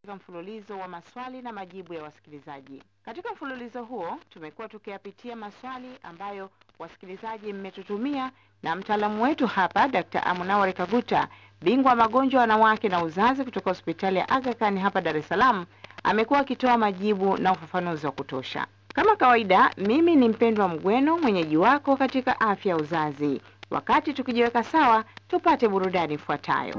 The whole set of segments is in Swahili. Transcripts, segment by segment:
katika mfululizo wa maswali na majibu ya wasikilizaji. Katika mfululizo huo tumekuwa tukiyapitia maswali ambayo wasikilizaji mmetutumia, na mtaalamu wetu hapa Dr. Amunawari Kaguta, bingwa wa magonjwa wanawake na uzazi kutoka hospitali ya Aga Khan hapa Dar es Salaam, amekuwa akitoa majibu na ufafanuzi wa kutosha. Kama kawaida, mimi ni mpendwa Mgweno, mwenyeji wako katika afya ya uzazi. Wakati tukijiweka sawa, tupate burudani ifuatayo.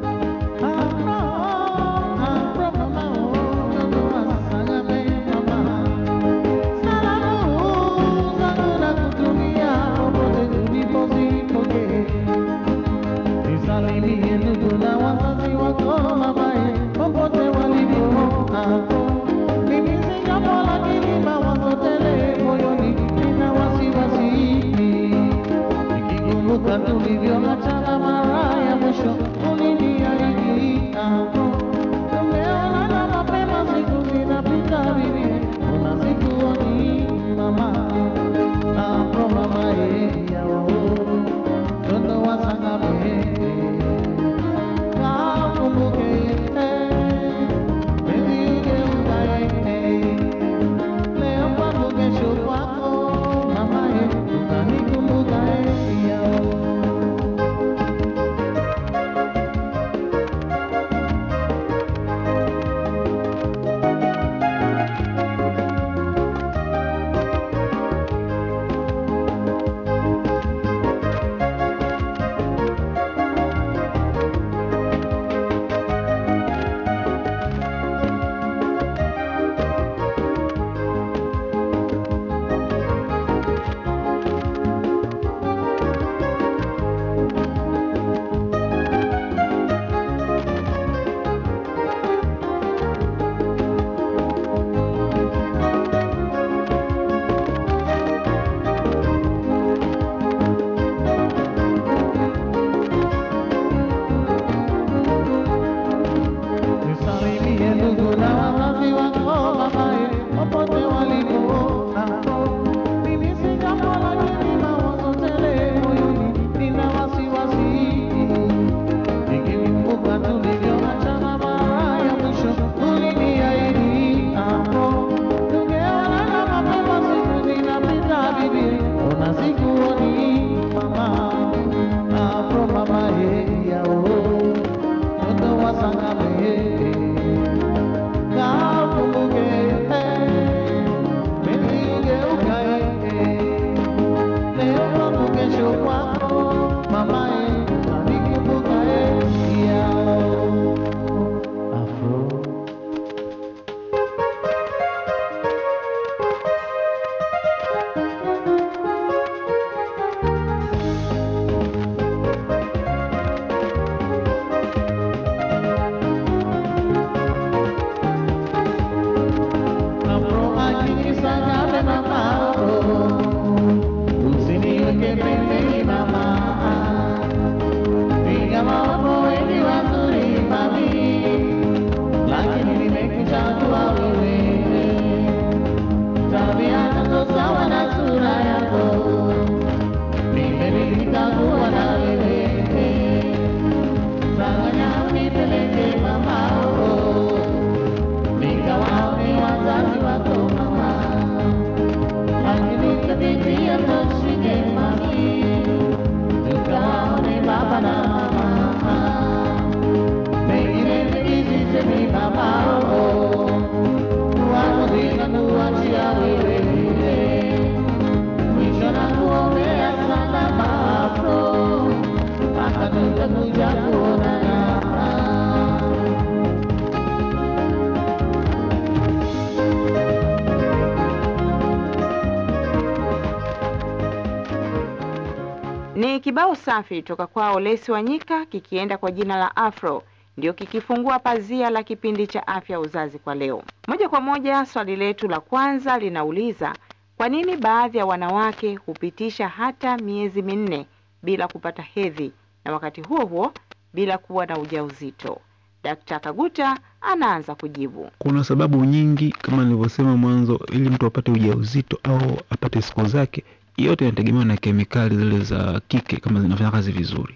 Kibao safi toka kwao Lesi Wanyika kikienda kwa jina la Afro, ndio kikifungua pazia la kipindi cha afya uzazi kwa leo. Moja kwa moja, swali letu la kwanza linauliza kwa nini baadhi ya wanawake hupitisha hata miezi minne bila kupata hedhi na wakati huo huo bila kuwa na ujauzito. Dkt. Kaguta anaanza kujibu. Kuna sababu nyingi kama nilivyosema mwanzo, ili mtu apate ujauzito au apate siku zake, yote yanategemewa na kemikali zile za kike kama zinafanya kazi vizuri.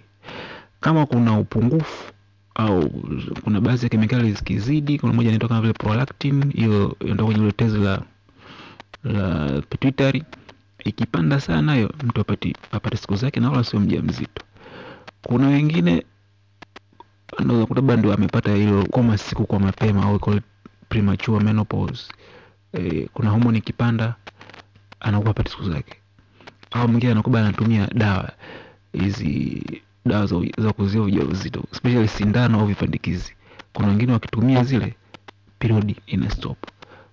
Kama kuna upungufu au kuna baadhi ya kemikali zikizidi kuna moja inaitwa kama vile prolactin hiyo inatoka kwenye ile tezi la la pituitary. Ikipanda sana hiyo mtu apati apate siku zake na wala sio mjamzito. Kuna wengine anaweza kuta ndio amepata hilo koma siku kwa mapema au call premature menopause. E, kuna homoni ikipanda anakuwa apate siku zake au mwingine anakuwa anatumia dawa hizi dawa za, za kuzuia ujauzito especially sindano au vipandikizi. Kuna wengine wakitumia zile period ina stop.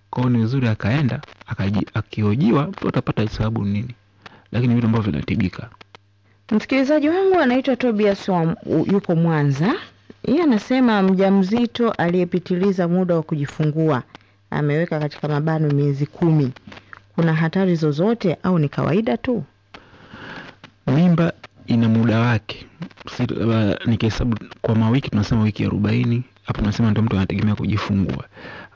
Kwa hiyo ni vizuri akaenda akaji, akihojiwa mtu atapata sababu nini. Lakini vitu ambavyo vinatibika Msikilizaji wangu anaitwa Tobias wa, yuko Mwanza. Yeye anasema mjamzito aliyepitiliza muda wa kujifungua ameweka katika mabano miezi kumi, kuna hatari zozote au ni kawaida tu? mimba ina muda wake. Labda nikihesabu kwa mawiki tunasema wiki arobaini hapo tunasema ndio mtu anategemea kujifungua.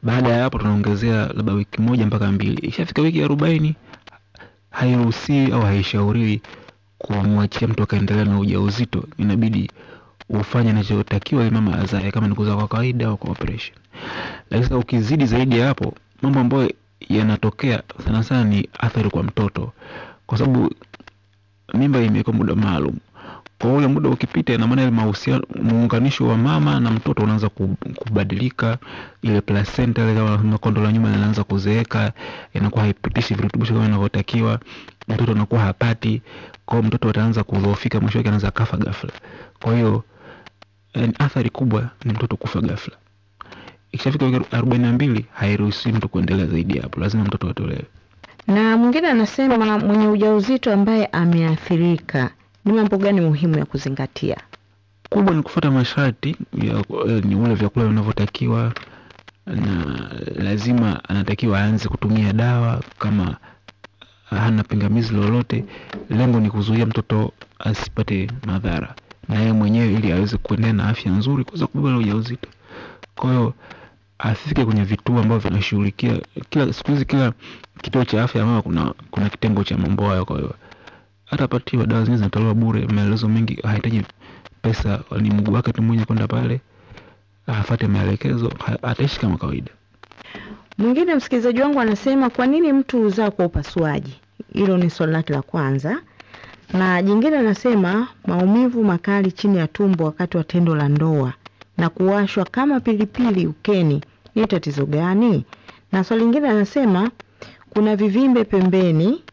Baada ya hapo tunaongezea labda wiki moja mpaka mbili. Ikishafika wiki arobaini hairuhusiwi au haishauriwi kumwachia mtu akaendelea na ujauzito. Inabidi ufanye anachotakiwa ili mama azae kama ni kuzaa kwa kawaida au kwa operation. Lakini sasa ukizidi zaidi ya hapo mambo ambayo yanatokea sana sana ni athari kwa mtoto kwa sababu mimba imewekwa muda maalum. Kwa ule muda ukipita ina maana ile mahusiano muunganisho wa mama na mtoto unaanza kubadilika ile placenta ile kama kondo la nyuma linaanza kuzeeka inakuwa haipitishi virutubisho kama inavyotakiwa mtoto anakuwa hapati kwa hiyo mtoto ataanza kudhoofika mwisho wake anaweza kafa ghafla. Kwa hiyo eh, athari kubwa ni mtoto kufa ghafla ikishafika wiki arobaini na mbili hairuhusi mtu kuendelea zaidi hapo. Lazima mtoto atolewe. Na mwingine anasema mwenye ujauzito ambaye ameathirika, ni mambo gani muhimu ya kuzingatia? kubwa ni kufuata masharti ya eh, ni ule vyakula vinavyotakiwa na lazima anatakiwa aanze kutumia dawa kama hana pingamizi lolote. Lengo ni kuzuia mtoto asipate madhara na yeye mwenyewe ili aweze kuendelea na afya nzuri kuweza kubeba ujauzito kwa hiyo asifike kwenye vituo ambavyo vinashughulikia kila siku hizi kila kituo cha afya ambayo kuna kuna kitengo cha mambo hayo kwa hiyo atapatiwa dawa zingine zinatolewa bure maelezo mengi hahitaji pesa ni mguu wake tu mwenye kwenda pale afate maelekezo ataishi kama kawaida Mwingine msikilizaji wangu anasema kwa nini mtu huzaa kwa upasuaji? Hilo ni swali lake la kwanza. Na jingine anasema maumivu makali chini ya tumbo wakati wa tendo la ndoa na kuwashwa kama pilipili ukeni ni tatizo gani? Na swali lingine anasema kuna vivimbe pembeni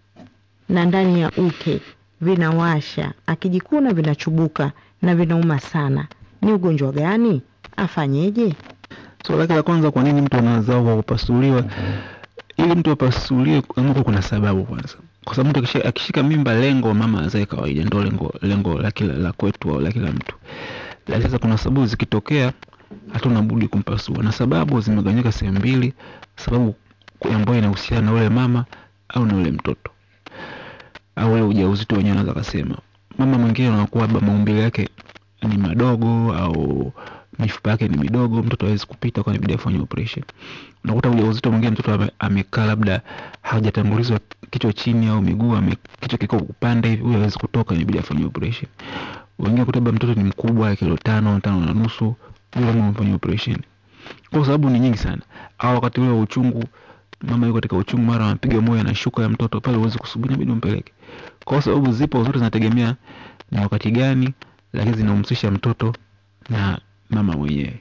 na ndani ya uke vinawasha, akijikuna vinachubuka na vinauma sana. Ni ugonjwa gani? Afanyeje? swali lake la kwanza kwa nini mtu anazaa kupasuliwa ili mtu apasuliwe amko kuna sababu kwanza kwa sababu mtu akishika mimba lengo mama azae kawaida ndio lengo lengo la kila la kwetu au la kila mtu lakini sasa kuna sababu zikitokea hatuna budi kumpasua. Na sababu zimegawanyika sehemu mbili sababu ambayo inahusiana na ule mama au na ule mtoto au ule ujauzito wenyewe anaweza kasema mama mwingine anakuwa labda maumbile yake ni madogo au mifupa yake ni midogo mtoto hawezi kupita kwa inabidi afanye operation. Unakuta ujauzito mwingine mtoto amekaa labda hajatangulizwa kichwa chini au miguu kichwa kiko upande hivi huyo hawezi kutoka inabidi afanye operation wengine kuta mtoto ni mkubwa kilo tano tano na nusu yule mama amefanya operation. Kwa sababu ni nyingi sana. Au wakati ule wa uchungu mama yuko katika uchungu mara anapiga moyo anashuka ya mtoto pale uweze kusubiri inabidi umpeleke. Kwa sababu zipo zote zinategemea ni wakati gani lakini zinahusisha mtoto na mama mwenyewe.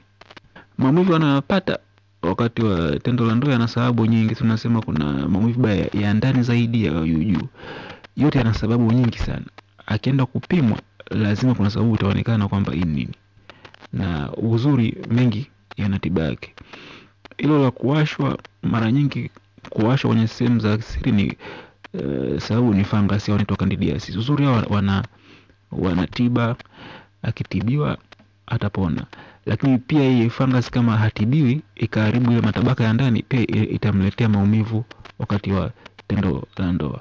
Maumivu anayopata wakati wa tendo la ndoa yana sababu nyingi. Tunasema kuna maumivu baya ya ndani zaidi ya juu juu. Yote yana sababu nyingi sana. Akienda kupimwa lazima kuna sababu utaonekana kwamba hii nini. Na uzuri mengi yana tiba yake. Hilo la kuwashwa mara nyingi kuwashwa kwenye sehemu za siri ni uh, sababu ni fangasi au inaitwa candidiasis uzuri hao wana wana tiba akitibiwa atapona. Lakini pia hii fungus kama hatibiwi ikaharibu ile matabaka ya ndani pia itamletea maumivu wakati wa tendo la ndoa.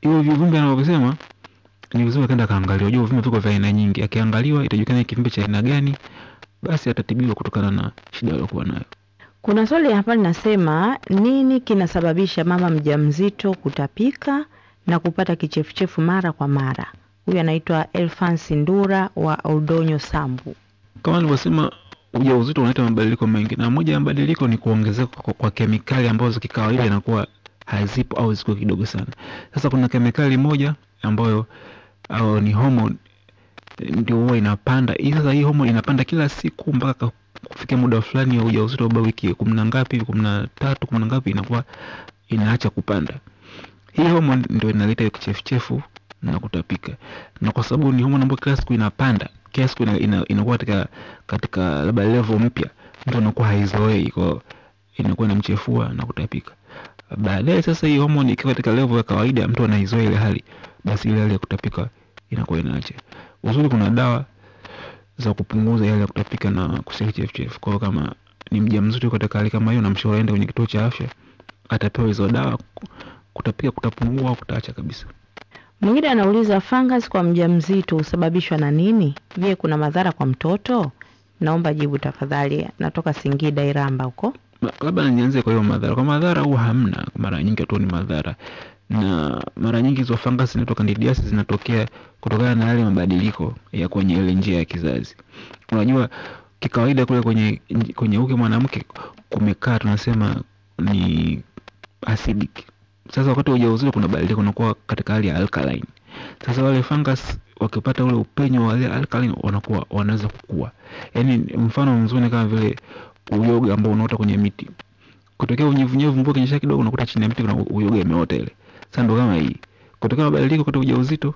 Hivyo vivumbe anavyosema ni vizuri akaenda akaangaliwa jua vivumbe viko vya aina nyingi akiangaliwa itajulikana ni kivumbe cha aina gani basi atatibiwa kutokana na shida aliyokuwa nayo Kuna swali hapa linasema nini kinasababisha mama mjamzito kutapika na kupata kichefuchefu mara kwa mara? Huyu anaitwa Elfansi Ndura wa Oldonyo Sambu. kama nilivyosema ujauzito unaleta mabadiliko mengi na moja ya mabadiliko ni kuongezeka kwa, kwa kemikali ambazo kikawaida inakuwa hazipo au ziko kidogo sana sasa kuna kemikali moja ambayo au ni hormone ndio huwa inapanda. Hii sasa hii hormone inapanda kila siku mpaka ka- kufikia muda fulani wa ujauzito labda wiki kumi na ngapi kumi na tatu kumi na ngapi inakuwa inaacha kupanda. Hii hormone ndio inaleta kichefuchefu na kutapika. Na kwa sababu ni hormone ambayo kila siku inapanda kila siku inakuwa ina, ina, katika katika labda level mpya mtu anakuwa haizoei kwa inakuwa inamchefua na kutapika baadaye sasa hii homoni ikiwa katika level ya kawaida mtu anaizoea ile hali basi ile hali ya kutapika inakuwa inaacha uzuri kuna dawa za kupunguza ile ya kutapika na kusikia kichefuchefu kwa kama ni mjamzito katika hali kama hiyo namshauri aende kwenye kituo cha afya atapewa hizo dawa kutapika kutapungua au kutaacha kabisa Mwingine anauliza fungus kwa mjamzito husababishwa na nini? Je, kuna madhara kwa mtoto? Naomba jibu tafadhali. Natoka Singida Iramba huko. Labda nianze kwa hiyo madhara. Kwa madhara huwa hamna mara nyingi tu ni madhara. Na mara nyingi hizo fungus zinaitwa candidiasis zinatokea kutokana na yale mabadiliko ya kwenye ile njia ya kizazi. Unajua kikawaida kule kwenye kwenye uke mwanamke kumekaa tunasema ni acidic. Sasa wakati wa ujauzito kuna badiliko unakuwa katika hali ya alkaline sasa wale fungus wakipata ule upenyo wa ile alkaline wanakuwa wanaweza kukua. Yaani mfano mzuri kama vile uyoga ambao unaota kwenye miti. Kutokea unyevunyevu mvua kinyesha kidogo unakuta chini ya mti kuna uyoga imeota ile. Sasa ndo kama hii. Kutokea mabadiliko kutoka ujauzito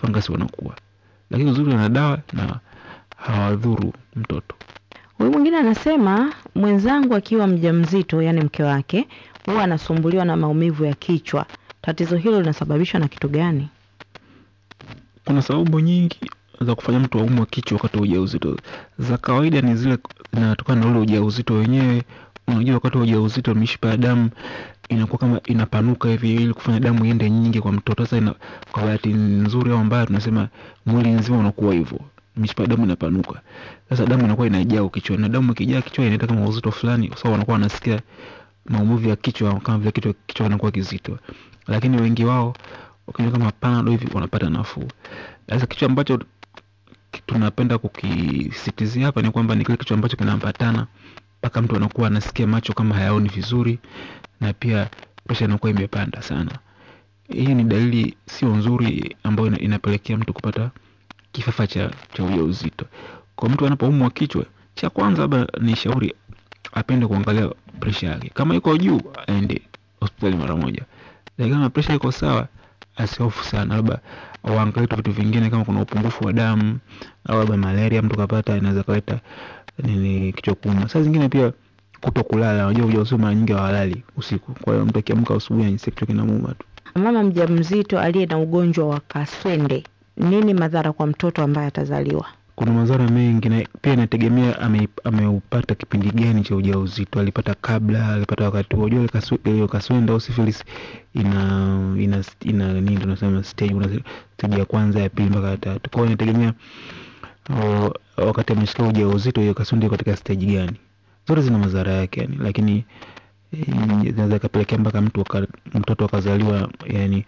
fungus wanakuwa lakini uzuri wana dawa na hawadhuru mtoto. Huyu mwingine anasema mwenzangu akiwa mjamzito, yani mke wake, huwa anasumbuliwa na maumivu ya kichwa. Tatizo hilo linasababishwa na kitu gani? Kuna sababu nyingi za kufanya mtu aumwe kichwa wakati wa ujauzito. Za kawaida ni zile zinatokana na ule ujauzito wenyewe. Unajua wakati wa ujauzito mishipa ya damu inakuwa kama inapanuka hivi ili kufanya damu iende nyingi kwa mtoto. Sasa ina, kwa bahati nzuri au mbaya tunasema mwili nzima unakuwa hivyo. Mishipa ya damu inapanuka. Sasa damu inakuwa inajaa kichwani na damu ikijaa kichwa inaenda kama uzito fulani. Kwa sababu wanakuwa wanasikia maumivu ya kichwa kama vile kichwa kichwa kinakuwa kizito. Lakini wengi wao wakinywa kama panado hivi wanapata nafuu. Sasa kitu ambacho tunapenda kukisitizia hapa ni kwamba ni kile kitu ambacho kinaambatana mpaka mtu anakuwa anasikia macho kama hayaoni vizuri na pia presha inakuwa imepanda sana. Hii ni dalili sio nzuri ambayo inapelekea mtu kupata kifafa cha, cha ujauzito. Kwa mtu anapoumwa kichwa cha kwanza labda ni shauri apende kuangalia presha yake. Kama iko juu aende hospitali mara moja. Lakini kama presha iko sawa asihofu sana labda waangalie tu vitu vingine kama kuna upungufu wa damu au labda malaria mtu kapata inaweza kaleta nini kichwa kuuma. Saa zingine pia kuto kulala unajua ujauzito mara nyingi hawalali usiku. Kwa hiyo mtu akiamka asubuhi anajisikia kichwa kinamuuma tu. Mama mjamzito aliye na ugonjwa wa kaswende, nini madhara kwa mtoto ambaye atazaliwa? Kuna madhara mengi na pia inategemea ame- ameupata kipindi gani cha ujauzito. Alipata kabla alipata wakati huo unajua ile kaswenda kaswende au syphilis ina ina ina nini tunasema stage kuna stage ya kwanza ya pili mpaka ya tatu. Kwa hiyo inategemea o, wakati ameshika ujauzito hiyo kaswende iko katika stage gani. Zote zina madhara yake yani lakini inaweza kapelekea mpaka mtu waka, mtoto akazaliwa yani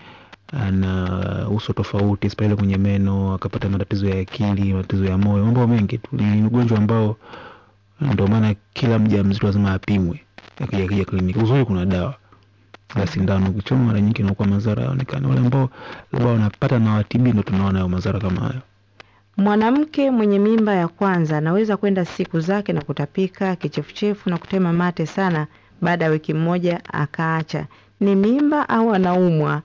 ana uso tofauti spale kwenye meno akapata matatizo ya akili matatizo ya moyo mambo mengi tu. Ni ugonjwa ambao ndio maana kila mjamzito lazima apimwe akija akija kliniki. Uzuri kuna dawa. Na sindano ukichoma mara nyingi inakuwa madhara yaonekana wale ambao labda wanapata na watibi ndio tunaona hayo madhara kama hayo. Mwanamke mwenye mimba ya kwanza anaweza kwenda siku zake na kutapika, kichefuchefu na kutema mate sana, baada ya wiki moja akaacha. Ni mimba au anaumwa?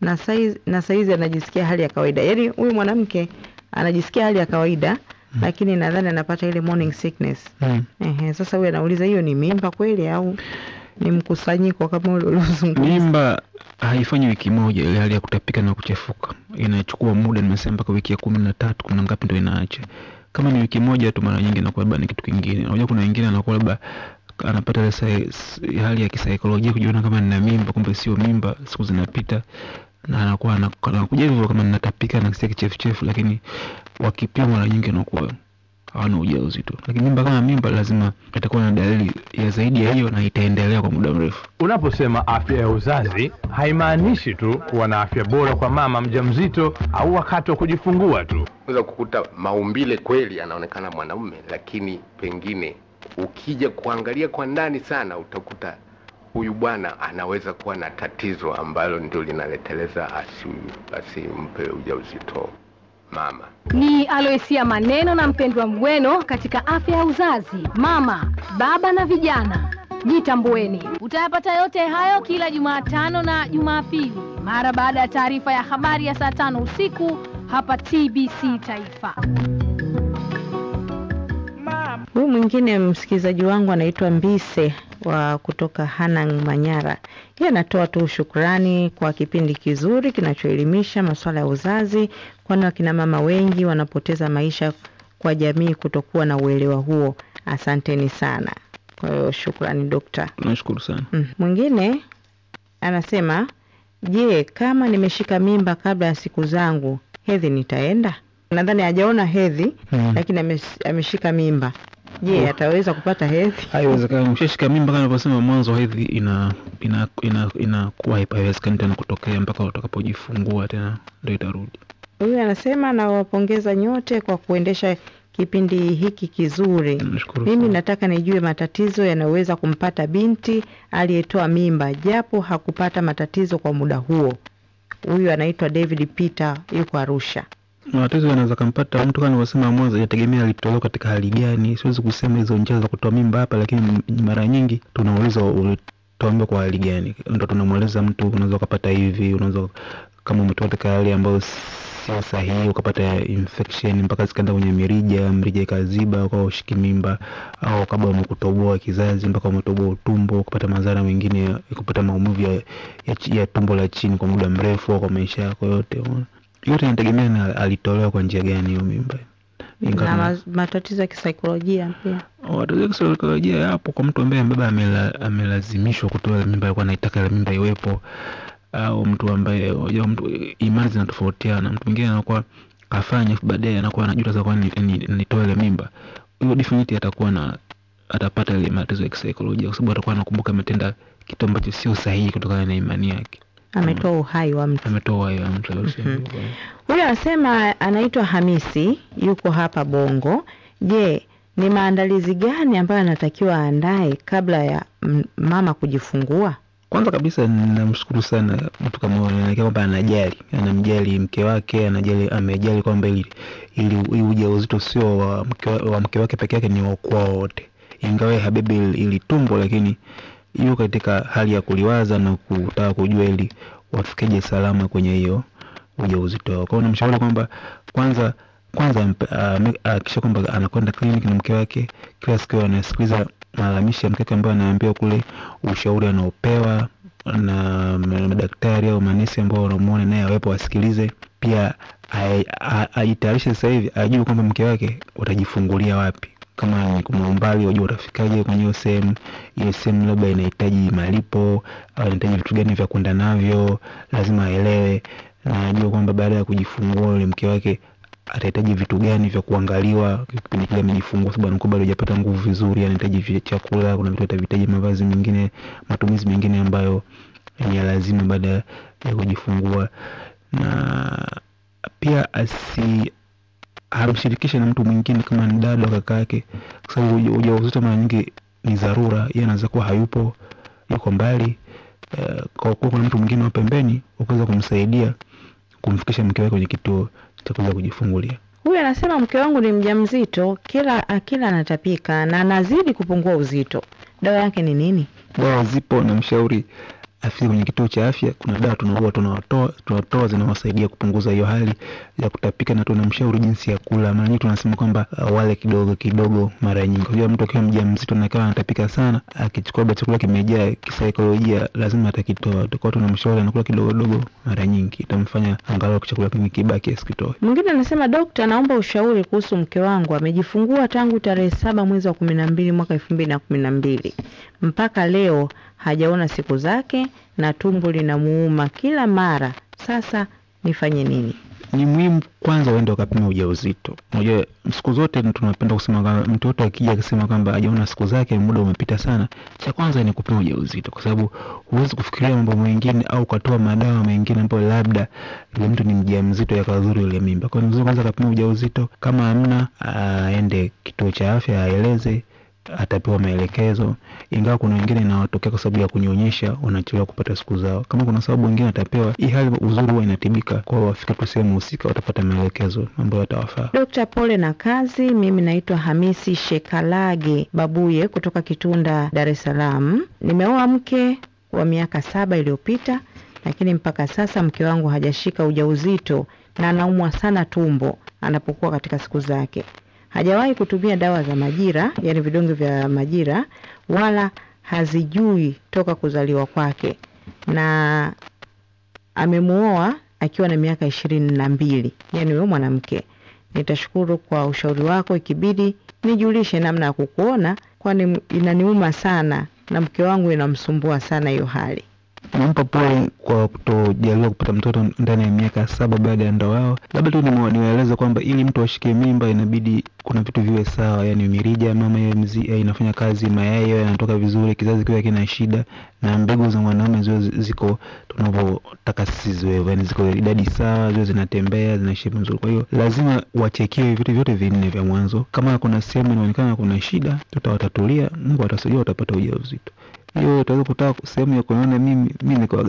Na saizi, na saizi anajisikia hali ya kawaida. Yaani huyu mwanamke anajisikia hali ya kawaida Mm. lakini nadhani anapata ile morning sickness. mm. Ehe, sasa huyu anauliza hiyo ni mimba kweli au ni mkusanyiko kama ule uliozungumza? mimba haifanyi wiki moja ile hali ya kutapika na kuchefuka inachukua muda nimesema mpaka wiki ya kumi na tatu kumi na ngapi ndo inaacha kama ni wiki moja tu mara nyingi inakuwa labda ni kitu kingine unajua kuna wengine anakuwa labda anapata hali ya kisaikolojia kujiona kama nina mimba kumbe sio mimba siku zinapita na anakuwa anaku- anakuja hivyo kama ninatapika na kisia kichefuchefu lakini wakipima mara nyingi anakuwa hawana ujauzito lakini mimba kama mimba lazima itakuwa na dalili ya zaidi ya hiyo na itaendelea kwa muda mrefu Unaposema afya ya uzazi haimaanishi tu kuwa na afya bora kwa mama mjamzito au wakati wa kujifungua tu. unaweza kukuta maumbile kweli anaonekana mwanaume, lakini pengine ukija kuangalia kwa ndani sana utakuta huyu bwana anaweza kuwa na tatizo ambalo ndio linaleteleza asi- asimpe ujauzito mama Ni Aloesia Maneno na mpendwa Mgweno katika afya ya uzazi, mama, baba na vijana. Jitambueni. Utayapata yote hayo kila Jumatano na Jumapili mara baada ya taarifa ya habari ya saa tano usiku hapa TBC Taifa. Huyu mwingine msikilizaji wangu anaitwa Mbise wa kutoka Hanang Manyara. Yeye anatoa tu shukrani kwa kipindi kizuri kinachoelimisha masuala ya uzazi, kwani wakina mama wengi wanapoteza maisha kwa jamii kutokuwa na uelewa huo. Asanteni sana. Kwa hiyo shukrani dokta. nashukuru sana Mm. Mwingine anasema, je, kama nimeshika mimba kabla ya siku zangu, hedhi nitaenda? Nadhani hajaona hedhi Mm. lakini ames- ameshika mimba. Je, yeah, ataweza kupata hedhi? haiwezekani ushashika mimba kama nilivyosema mwanzo hedhi ina ina ina inakuwa haiwezekani tena kutokea mpaka utakapojifungua tena ndio itarudi Huyu anasema nawapongeza nyote kwa kuendesha kipindi hiki kizuri. Mimi nataka nijue matatizo yanayoweza kumpata binti aliyetoa mimba japo hakupata matatizo kwa muda huo. Huyu anaitwa David Peter, yuko Arusha. Matatizo yanaweza kampata mtu kama nilivyosema mwanzo inategemea alitolewa katika hali gani siwezi kusema hizo njia za kutoa mimba hapa lakini mara nyingi tunauliza ulitoa kwa hali gani ndo tunamweleza mtu unaweza ukapata hivi unaweza kama umetoka katika hali ambayo sio sahihi ukapata infection mpaka zikaenda kwenye mirija mrija ikaziba ukawa ushiki mimba au kabla umekutoboa kizazi mpaka umetoboa utumbo ukapata madhara mengine ukapata kupata maumivu ya, ya, ya tumbo la chini kwa muda mrefu kwa maisha yako yote? Yote inategemea na alitolewa kwa njia gani hiyo mimba. Na ma- matatizo ya kisaikolojia pia. matatizo ya kisaikolojia yapo. Kwa mtu ambaye baba amela, amelazimishwa kutoa mimba alikuwa anaitaka ile mimba iwepo au mtu ambaye unajua mtu imani zinatofautiana. Mtu mwingine anakuwa kafanya baadaye anakuwa anajuta za kwani nitoe ile mimba. Huyo definitely atakuwa na atapata ile matatizo ya kisaikolojia kwa sababu atakuwa anakumbuka ametenda kitu ambacho sio sahihi kutokana na imani yake Ametoa uhai wa mtu. ametoa uhai wa mtu mm -hmm. Huyo anasema anaitwa Hamisi, yuko hapa Bongo. Je, ni maandalizi gani ambayo anatakiwa aandae kabla ya mama kujifungua? kwanza kabisa namshukuru sana mtu kama huyo anaonekana kwamba anajali anamjali mke wake anajali amejali kwamba ili ili ujauzito sio wa mke, wa- wa mke wake peke yake ni wa kwao wote ingawa habebi ili tumbo lakini yuko katika hali ya kuliwaza na kutaka kujua ili wafikeje salama kwenye hiyo ujauzito wao. Hiyo namshauri kwamba kwanza kwanza ampe- ame- kwamba anakwenda kliniki na mke wake kila siku anasikiliza malalamishi ya mke wake ambayo anaambiwa kule ushauri anaopewa na madaktari au manesi ambao wanamuona naye awepo wasikilize pia ajitayarishe sasa hivi ajue kwamba mke wake utajifungulia wapi kama kuna umbali wajua utafikaje kwenye hiyo sehemu. Hiyo sehemu labda inahitaji malipo au inahitaji vitu gani vya kwenda navyo lazima aelewe. Na ajue kwamba baada ya kujifungua yule mke wake atahitaji vitu gani vya kuangaliwa kipindi kile amejifungua sababu anakuwa bado hajapata nguvu vizuri anahitaji chakula kuna vitu atavihitaji mavazi mengine matumizi mengine ambayo ni ya lazima baada ya kujifungua. Na pia asi amshirikishe na mtu mwingine kama ni dada au kaka yake kwa sababu uja- ujauzito mara nyingi ni dharura yeye anaweza kuwa hayupo yuko mbali uh, kwa kuwa kuna mtu mwingine wa pembeni ukaweza kumsaidia kumfikisha mke wake kwenye kituo cha kuweza kujifungulia Huyu anasema mke wangu ni mjamzito, kila akila anatapika na anazidi kupungua uzito. Dawa yake ni nini? dawa zipo na afike kwenye kituo cha afya kuna dawa tunaua tunawatoa tunatoa zinawasaidia kupunguza hiyo hali ya kutapika na tunamshauri jinsi ya kula. Mara nyingi tunasema kwamba uh, wale kidogo kidogo mara nyingi. Unajua mtu akiwa mjamzito na akawa anatapika sana akichukua labda chakula kimejaa kisaikolojia lazima atakitoa. Tukao tunamshauri anakula kidogo dogo mara nyingi. Itamfanya angalau chakula kingi kibaki asikitoe. Mwingine anasema dokta, naomba ushauri kuhusu mke wangu. Amejifungua tangu tarehe saba mwezi wa kumi na mbili mwaka elfu mbili na kumi na mbili. Mpaka leo hajaona siku zake na tumbo linamuuma kila mara. Sasa nifanye nini? ni muhimu kwanza uende ukapima ujauzito. Unajua siku zote tunapenda kusema kwamba mtoto akija akisema kwamba hajaona siku zake, muda umepita sana, cha kwanza ni kupima ujauzito, kwa sababu huwezi kufikiria mambo mengine au ukatoa madawa mengine ambayo labda yule mtu ni mjamzito yakadhuru ile mimba. Kwa hiyo kwanza kapima ujauzito, kama hamna aende kituo cha afya aeleze atapewa maelekezo, ingawa kuna wengine inawatokea kwa sababu ya kunyonyesha, wanachelewa kupata siku zao. Kama kuna sababu wengine atapewa, hii hali uzuri huwa inatibika, kwa wafika tu sehemu husika, watapata maelekezo ambayo yatawafaa. Dokta, pole na kazi. Mimi naitwa Hamisi Shekalage Babuye kutoka Kitunda, Dar es Salaam. Nimeoa mke wa miaka saba iliyopita, lakini mpaka sasa mke wangu hajashika ujauzito na anaumwa sana tumbo anapokuwa katika siku zake. Hajawahi kutumia dawa za majira, yani vidonge vya majira, wala hazijui toka kuzaliwa kwake, na amemuoa akiwa na miaka ishirini na mbili, yani huyo mwanamke. Nitashukuru kwa ushauri wako, ikibidi nijulishe namna ya kukuona, kwani inaniuma sana na mke wangu inamsumbua sana hiyo hali. Nampa pole kwa kutojaliwa kupata mtoto ndani ya miaka saba baada ya ndoa yao. Labda tu niwa- niwaeleze kwamba ili mtu ashike mimba inabidi kuna vitu viwe sawa, yani mirija mama iwe mzi- eh, inafanya kazi, mayai yanatoka vizuri, kizazi kiwe kina shida, na mbegu za mwanaume ziwe ziko tunavyotaka sisi ziwe, yani ziko idadi sawa, ziwe zinatembea, zina shape nzuri. Kwa hiyo lazima wachekiwe vitu vyote vinne vya mwanzo. Kama kuna sehemu inaonekana kuna shida, tutawatatulia, Mungu atasaidia, watapata ujauzito hiyo utaweza kutaka sehemu ya kuniona mimi mi niko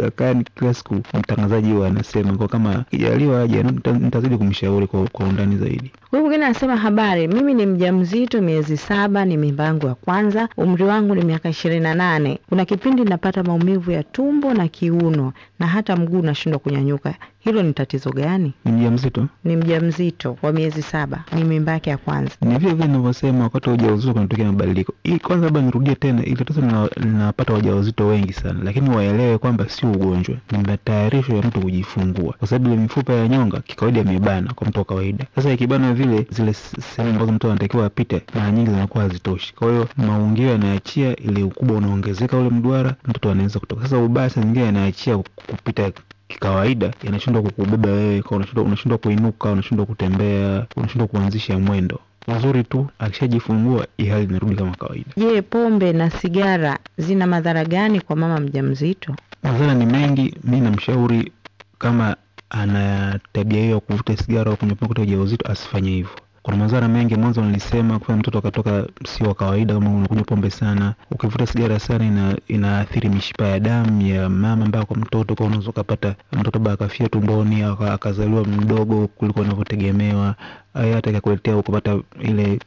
kila siku mtangazaji huwa anasema kwa kama kijaliwa aje nitazidi kumshauri kwa, kwa undani zaidi Huyu mwingine anasema habari, mimi ni mjamzito miezi saba, ni mimba yangu ya kwanza, umri wangu ni miaka ishirini na nane. Kuna kipindi napata maumivu ya tumbo na kiuno na hata mguu unashindwa kunyanyuka. Hilo ni tatizo gani? ni mjamzito. Ni mjamzito wa miezi saba, ni mimba yake ya kwanza. ni vile vile ninavyosema wakati wa ujauzito kunatokea mabadiliko. Hii kwanza labda nirudie tena ili tatizo lina- linapata wajawazito wengi sana. Lakini waelewe kwamba sio ugonjwa. Ni matayarisho ya mtu kujifungua. Kwa sababu ile mifupa ya nyonga kikawaida imebana kwa mtu wa kawaida. Sasa ikibana vile zile sehemu ambazo mtu anatakiwa apite mara nyingi zinakuwa hazitoshi. Kwa hiyo maungio yanaachia ile ukubwa unaongezeka ule mduara mtoto anaweza kutoka. Sasa ubaya saa nyingine anaachia kupita kikawaida yanashindwa kukubeba wewe unashindwa unashindwa kuinuka unashindwa kutembea unashindwa kuanzisha mwendo. Uzuri tu akishajifungua hii hali inarudi kama kawaida. Je, pombe na sigara zina madhara gani kwa mama mjamzito? madhara ni mengi mi namshauri kama ana tabia hiyo ya kuvuta sigara au kunywa pombe wakati wa ujauzito asifanye hivyo kuna madhara mengi mwanzo nilisema kufanya mtoto akatoka sio wa kawaida kama unakunywa pombe sana. Ukivuta sigara sana ina, inaathiri mishipa ya damu ya mama ambayo kwa mtoto kwa unaweza ukapata mtoto baa akafia tumboni akazaliwa mdogo kuliko inavyotegemewa. Au hata ikakuletea ukapata ile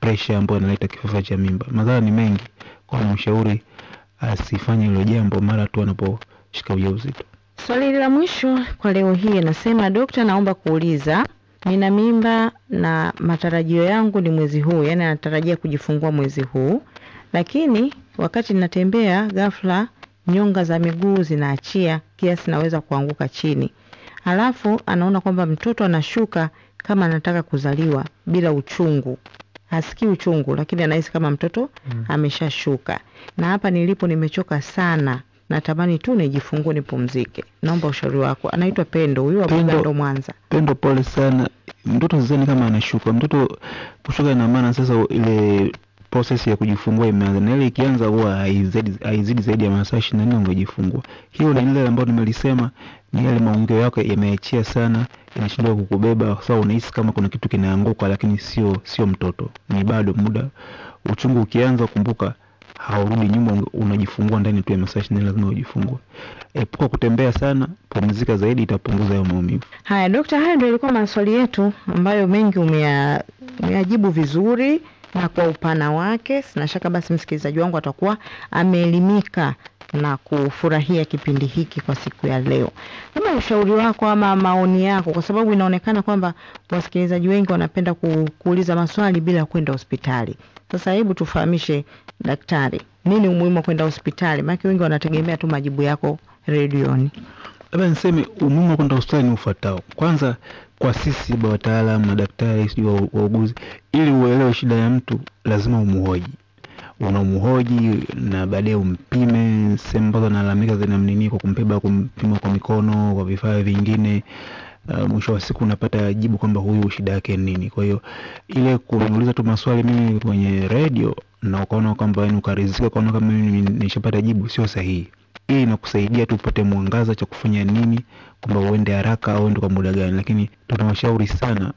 pressure ambayo inaleta kifafa cha mimba. Madhara ni mengi kwa mshauri asifanye hilo jambo mara tu anaposhika ujauzito. Swali la mwisho kwa leo hii anasema, dokta, naomba kuuliza, nina mimba na matarajio yangu ni mwezi huu, yani natarajia kujifungua mwezi huu, lakini wakati natembea ghafla nyonga za miguu zinaachia kiasi naweza kuanguka chini, halafu anaona kwamba mtoto anashuka kama anataka kuzaliwa bila uchungu. Hasikii uchungu lakini anahisi kama mtoto mm. ameshashuka. Na hapa nilipo nimechoka sana natamani tu nijifungue nipumzike. Naomba ushauri wako. Anaitwa pendo. Huyu wa Pendo. bugando mwanza. Pendo pole sana. Mtoto sizani kama anashuka. Mtoto kushuka ina maana sasa ile process ya kujifungua imeanza. Na ile ikianza huwa haizidi haizidi zaidi ya masaa ishirini na nne ungejifungua. hiyo ni ile ambayo nimelisema. Ni yale maungio yako yameachia sana. Inashindwa kukubeba. Kwa sababu unahisi kama kuna kitu kinaanguka lakini sio sio mtoto. Ni bado muda. Uchungu ukianza kumbuka haurudi nyuma unajifungua ndani tu ya masaa ishirini lazima ujifungue. Epuka kutembea sana pumzika zaidi itapunguza hayo maumivu. Haya dokta haya ndio ilikuwa maswali yetu ambayo mengi umeya, umeyajibu vizuri na kwa upana wake. Sina shaka basi msikilizaji wangu atakuwa ameelimika na kufurahia kipindi hiki kwa siku ya leo. Labda ushauri wako ama maoni yako kwa sababu inaonekana kwamba wasikilizaji wengi wanapenda ku, kuuliza maswali bila kwenda hospitali. Sasa hebu tufahamishe daktari nini umuhimu wa kwenda hospitali? Maana wengi wanategemea tu majibu yako redioni. Labda niseme umuhimu wa kwenda hospitali ni ufuatao. Kwanza kwa sisi wataalamu, wataalam madaktari sijui wa- wauguzi ili uelewe shida ya mtu lazima umuhoji unamhoji na baadaye umpime sehemu ambazo analalamika zinamnini kwa kumpeba kumpima kwa mikono kwa vifaa vingine uh, mwisho wa siku unapata jibu kwamba huyu shida yake ni nini. Kwa hiyo ile kuniuliza tu maswali mimi kwenye redio na ukaona kwamba yani ukaridhika ukaona kama mimi nishapata jibu sio sahihi. Hii inakusaidia tu upate mwangaza cha kufanya nini kwamba uende haraka au uende kwa muda gani. Lakini tunawashauri sana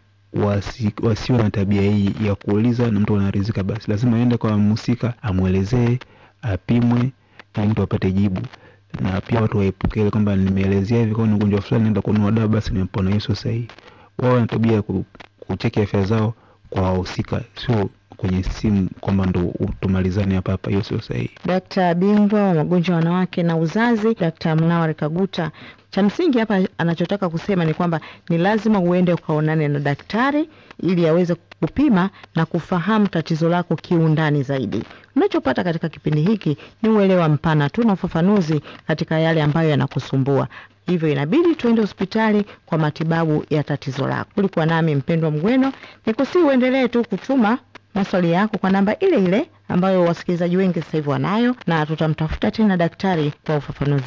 wasiwe na tabia hii ya kuuliza na mtu anaridhika basi lazima aende kwa mhusika amwelezee apimwe ili mtu apate jibu. Na pia watu waepuke ile kwamba nimeelezea hivi kwa ni ugonjwa fulani naenda kununua dawa basi nimepona hiyo sio sahihi. Wao na tabia ya ku- kucheki afya zao kwa wahusika sio kwenye simu kwamba ndo tumalizane hapa hapa hiyo sio sahihi Dkt. bingwa wa magonjwa ya wanawake na uzazi, Dkt Mnawari Kaguta. Cha msingi hapa anachotaka kusema ni kwamba ni lazima uende ukaonane na daktari ili aweze kupima na kufahamu tatizo lako kiundani zaidi. Unachopata katika kipindi hiki ni uelewa mpana tu na ufafanuzi katika yale ambayo yanakusumbua. Hivyo inabidi tuende hospitali kwa matibabu ya tatizo lako. kulikuwa nami mpendwa Mgweno, nikusihi uendelee tu kutuma maswali yako kwa namba ile ile ambayo wasikilizaji wengi sasa hivi wanayo, na tutamtafuta tena daktari kwa ufafanuzi